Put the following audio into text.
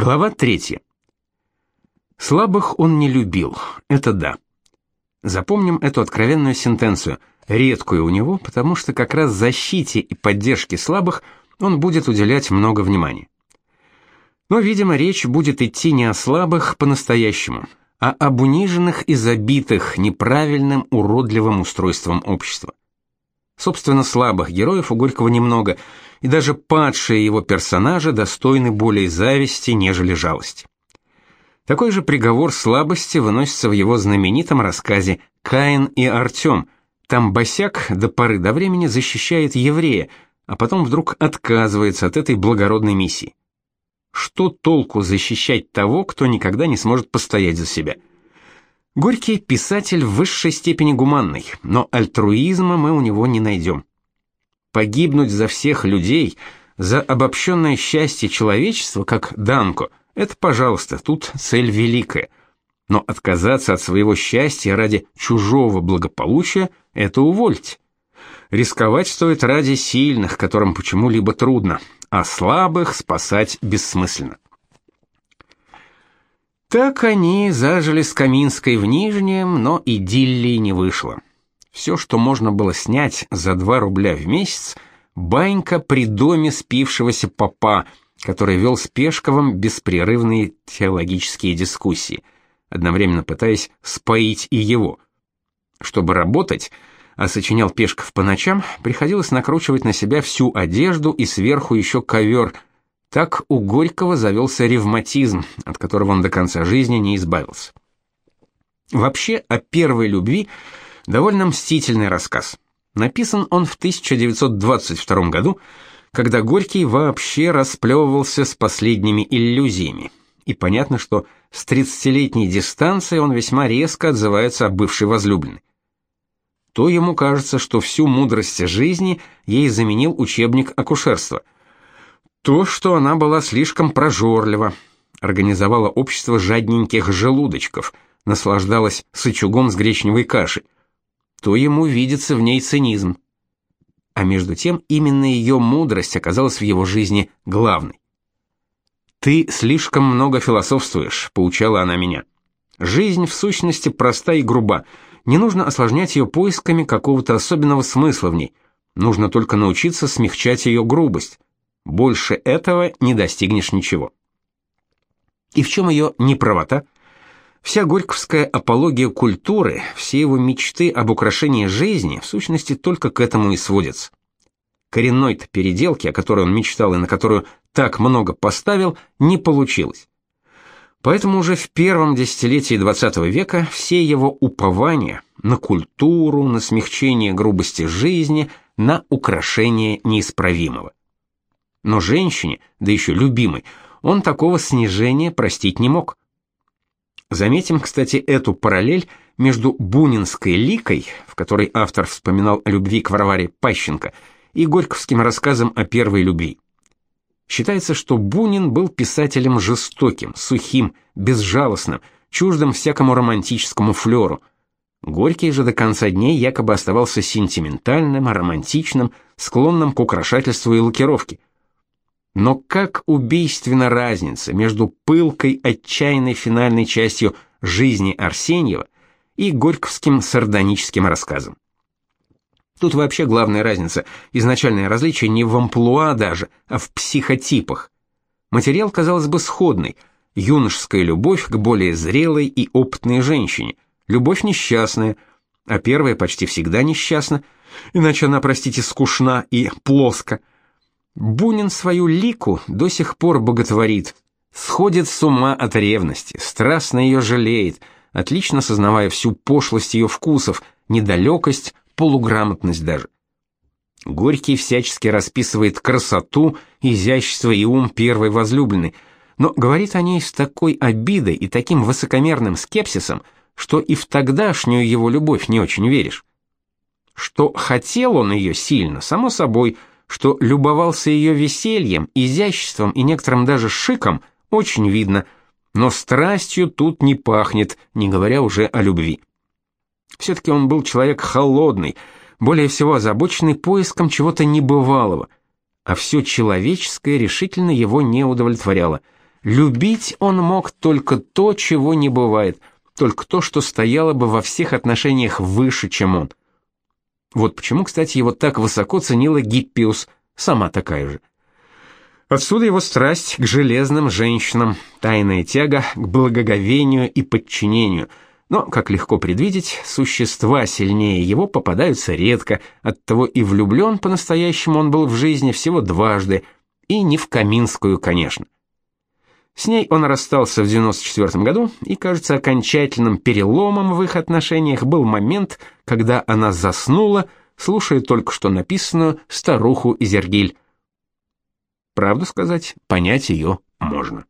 Глава третья. Слабых он не любил, это да. Запомним эту откровенную сентенцию, редкую у него, потому что как раз защите и поддержке слабых он будет уделять много внимания. Но, видимо, речь будет идти не о слабых по-настоящему, а об униженных и забитых неправильным уродливым устройством общества. Собственно, слабых героев у Горького немного – и даже падшие его персонажи достойны более зависти, нежели жалости. Такой же приговор слабости выносится в его знаменитом рассказе «Каин и Артем». Там босяк до поры до времени защищает еврея, а потом вдруг отказывается от этой благородной миссии. Что толку защищать того, кто никогда не сможет постоять за себя? Горький писатель в высшей степени гуманный, но альтруизма мы у него не найдем погибнуть за всех людей, за обобщенное счастье человечества, как Данко, это, пожалуйста, тут цель великая. Но отказаться от своего счастья ради чужого благополучия – это увольте. Рисковать стоит ради сильных, которым почему-либо трудно, а слабых спасать бессмысленно. Так они зажили с Каминской в Нижнем, но идиллии не вышло. Все, что можно было снять за 2 рубля в месяц, банька при доме спившегося попа, который вел с Пешковым беспрерывные теологические дискуссии, одновременно пытаясь споить и его. Чтобы работать, а сочинял Пешков по ночам, приходилось накручивать на себя всю одежду и сверху еще ковер. Так у Горького завелся ревматизм, от которого он до конца жизни не избавился. Вообще, о первой любви – Довольно мстительный рассказ. Написан он в 1922 году, когда Горький вообще расплевывался с последними иллюзиями. И понятно, что с 30-летней дистанции он весьма резко отзывается о бывшей возлюбленной. То ему кажется, что всю мудрость жизни ей заменил учебник акушерства. То, что она была слишком прожорлива, организовала общество жадненьких желудочков, наслаждалась сычугом с гречневой кашей то ему видится в ней цинизм. А между тем именно ее мудрость оказалась в его жизни главной. «Ты слишком много философствуешь», — поучала она меня. «Жизнь в сущности проста и груба. Не нужно осложнять ее поисками какого-то особенного смысла в ней. Нужно только научиться смягчать ее грубость. Больше этого не достигнешь ничего». И в чем ее неправота? Вся горьковская апология культуры, все его мечты об украшении жизни в сущности только к этому и сводятся. Коренной-то переделки, о которой он мечтал и на которую так много поставил, не получилось. Поэтому уже в первом десятилетии XX века все его упования на культуру, на смягчение грубости жизни, на украшение неисправимого. Но женщине, да еще любимой, он такого снижения простить не мог. Заметим, кстати, эту параллель между Бунинской ликой, в которой автор вспоминал о любви к Варваре Пащенко, и Горьковским рассказом о первой любви. Считается, что Бунин был писателем жестоким, сухим, безжалостным, чуждым всякому романтическому флеру. Горький же до конца дней якобы оставался сентиментальным, романтичным, склонным к украшательству и лакировке. Но как убийственна разница между пылкой, отчаянной финальной частью жизни Арсеньева и горьковским сардоническим рассказом. Тут вообще главная разница, изначальное различие не в амплуа даже, а в психотипах. Материал, казалось бы, сходный. Юношеская любовь к более зрелой и опытной женщине. Любовь несчастная, а первая почти всегда несчастна, иначе она, простите, скучна и плоска – Бунин свою лику до сих пор боготворит, сходит с ума от ревности, страстно ее жалеет, отлично сознавая всю пошлость ее вкусов, недалекость, полуграмотность даже. Горький всячески расписывает красоту, изящество и ум первой возлюбленной, но говорит о ней с такой обидой и таким высокомерным скепсисом, что и в тогдашнюю его любовь не очень веришь. Что хотел он ее сильно, само собой, что любовался ее весельем, изяществом и некоторым даже шиком, очень видно, но страстью тут не пахнет, не говоря уже о любви. Все-таки он был человек холодный, более всего озабоченный поиском чего-то небывалого, а все человеческое решительно его не удовлетворяло. Любить он мог только то, чего не бывает, только то, что стояло бы во всех отношениях выше, чем он. Вот почему, кстати, его так высоко ценила Гиппиус, сама такая же. Отсюда его страсть к железным женщинам, тайная тяга к благоговению и подчинению. Но, как легко предвидеть, существа сильнее его попадаются редко, оттого и влюблен по-настоящему он был в жизни всего дважды, и не в Каминскую, конечно. С ней он расстался в 94 году, и, кажется, окончательным переломом в их отношениях был момент, когда она заснула, слушая только что написанную старуху Изергиль. Правду сказать, понять ее можно.